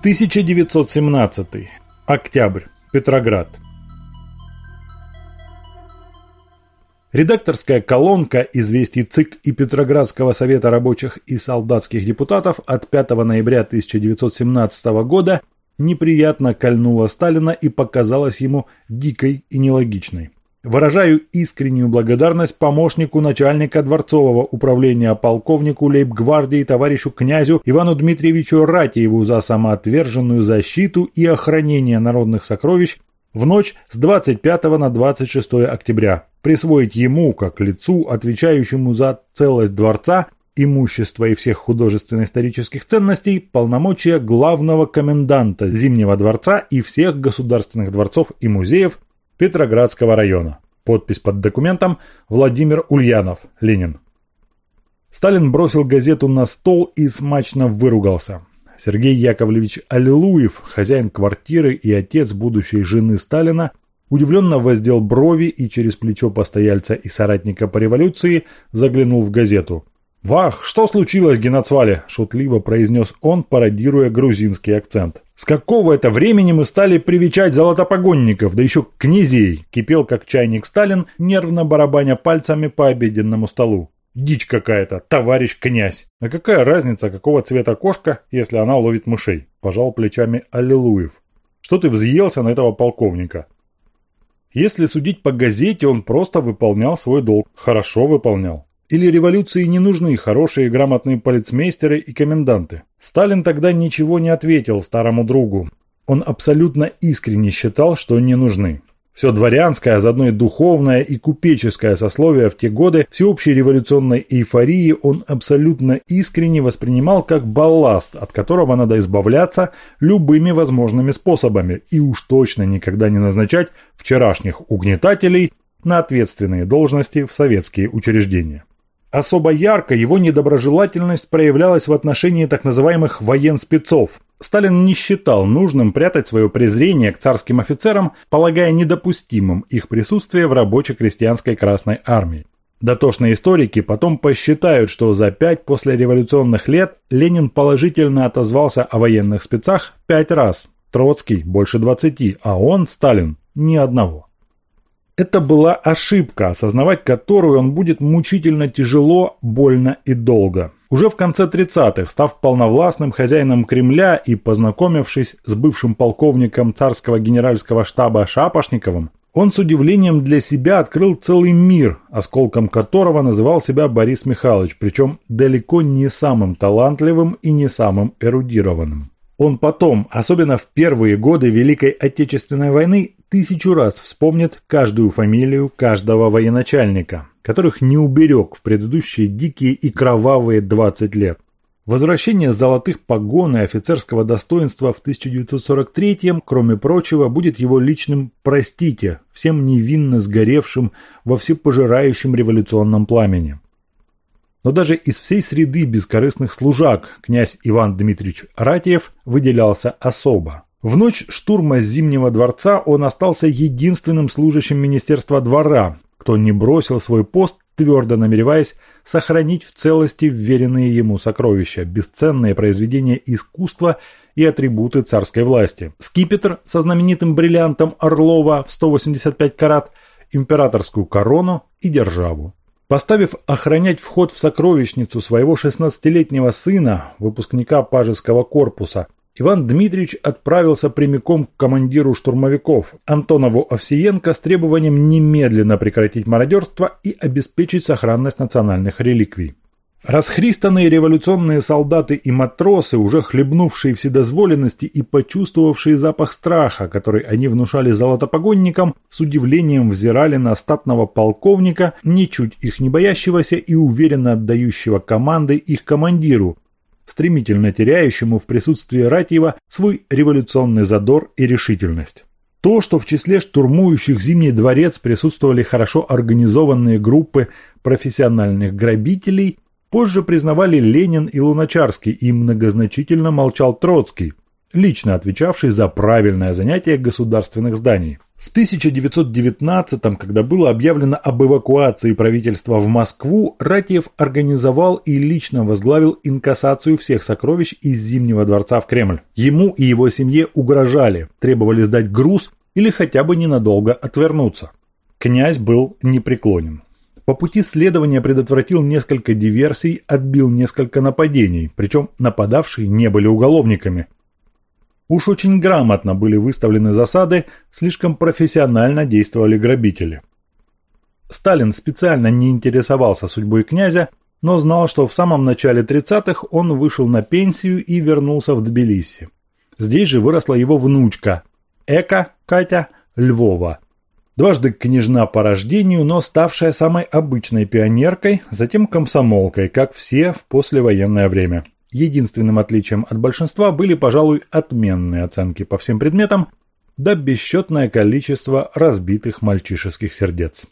1917. Октябрь. Петроград. Редакторская колонка известий ЦИК и Петроградского совета рабочих и солдатских депутатов от 5 ноября 1917 года неприятно кольнула Сталина и показалась ему дикой и нелогичной. Выражаю искреннюю благодарность помощнику начальника дворцового управления полковнику лейб-гвардии товарищу князю Ивану Дмитриевичу Ратиеву за самоотверженную защиту и охранение народных сокровищ в ночь с 25 на 26 октября. Присвоить ему, как лицу, отвечающему за целость дворца, имущества и всех художественно-исторических ценностей, полномочия главного коменданта Зимнего дворца и всех государственных дворцов и музеев Петроградского района. Подпись под документом Владимир Ульянов, Ленин. Сталин бросил газету на стол и смачно выругался. Сергей Яковлевич Аллилуев, хозяин квартиры и отец будущей жены Сталина, удивленно воздел брови и через плечо постояльца и соратника по революции заглянул в газету. «Вах, что случилось, Геноцвале?» – шутливо произнес он, пародируя грузинский акцент. «С какого это времени мы стали привечать золотопогонников, да еще князей?» – кипел как чайник Сталин, нервно барабаня пальцами по обеденному столу. «Дичь какая-то, товарищ князь!» «А какая разница, какого цвета кошка, если она ловит мышей?» – пожал плечами Аллилуев. «Что ты взъелся на этого полковника?» Если судить по газете, он просто выполнял свой долг. Хорошо выполнял. Или революции не нужны хорошие грамотные полицмейстеры и коменданты? Сталин тогда ничего не ответил старому другу. Он абсолютно искренне считал, что не нужны. Все дворянское, а заодно и духовное и купеческое сословие в те годы всеобщей революционной эйфории он абсолютно искренне воспринимал как балласт, от которого надо избавляться любыми возможными способами и уж точно никогда не назначать вчерашних угнетателей на ответственные должности в советские учреждения. Особо ярко его недоброжелательность проявлялась в отношении так называемых военспецов. Сталин не считал нужным прятать свое презрение к царским офицерам, полагая недопустимым их присутствие в рабоче-крестьянской Красной Армии. Дотошные историки потом посчитают, что за пять послереволюционных лет Ленин положительно отозвался о военных спецах пять раз, Троцкий – больше двадцати, а он, Сталин, ни одного. Это была ошибка, осознавать которую он будет мучительно тяжело, больно и долго. Уже в конце 30-х, став полновластным хозяином Кремля и познакомившись с бывшим полковником царского генеральского штаба Шапошниковым, он с удивлением для себя открыл целый мир, осколком которого называл себя Борис Михайлович, причем далеко не самым талантливым и не самым эрудированным. Он потом, особенно в первые годы Великой Отечественной войны, тысячу раз вспомнит каждую фамилию каждого военачальника, которых не уберег в предыдущие дикие и кровавые 20 лет. Возвращение золотых погон и офицерского достоинства в 1943-м, кроме прочего, будет его личным «простите» всем невинно сгоревшим во всепожирающем революционном пламени. Но даже из всей среды бескорыстных служак князь Иван Дмитриевич Ратиев выделялся особо. В ночь штурма Зимнего дворца он остался единственным служащим Министерства двора, кто не бросил свой пост, твердо намереваясь сохранить в целости вверенные ему сокровища, бесценные произведения искусства и атрибуты царской власти. Скипетр со знаменитым бриллиантом Орлова в 185 карат, императорскую корону и державу. Поставив охранять вход в сокровищницу своего 16-летнего сына, выпускника пажеского корпуса, Иван Дмитриевич отправился прямиком к командиру штурмовиков Антонову Овсиенко с требованием немедленно прекратить мародерство и обеспечить сохранность национальных реликвий. Расхристанные революционные солдаты и матросы, уже хлебнувшие вседозволенности и почувствовавшие запах страха, который они внушали золотопогонникам, с удивлением взирали на статного полковника, ничуть их не боящегося и уверенно отдающего команды их командиру, стремительно теряющему в присутствии Ратьева свой революционный задор и решительность. То, что в числе штурмующих Зимний дворец присутствовали хорошо организованные группы профессиональных грабителей – Позже признавали Ленин и Луначарский, и многозначительно молчал Троцкий. лично отвечавший за правильное занятие государственных зданий. В 1919 когда было объявлено об эвакуации правительства в Москву, Ратьев организовал и лично возглавил инкассацию всех сокровищ из Зимнего дворца в Кремль. Ему и его семье угрожали, требовали сдать груз или хотя бы ненадолго отвернуться. Князь был непреклонен. По пути следования предотвратил несколько диверсий, отбил несколько нападений, причем нападавшие не были уголовниками – Уж очень грамотно были выставлены засады, слишком профессионально действовали грабители. Сталин специально не интересовался судьбой князя, но знал, что в самом начале 30-х он вышел на пенсию и вернулся в Тбилиси. Здесь же выросла его внучка, Эка Катя Львова. Дважды княжна по рождению, но ставшая самой обычной пионеркой, затем комсомолкой, как все в послевоенное время. Единственным отличием от большинства были, пожалуй, отменные оценки по всем предметам, да бесчетное количество разбитых мальчишеских сердец.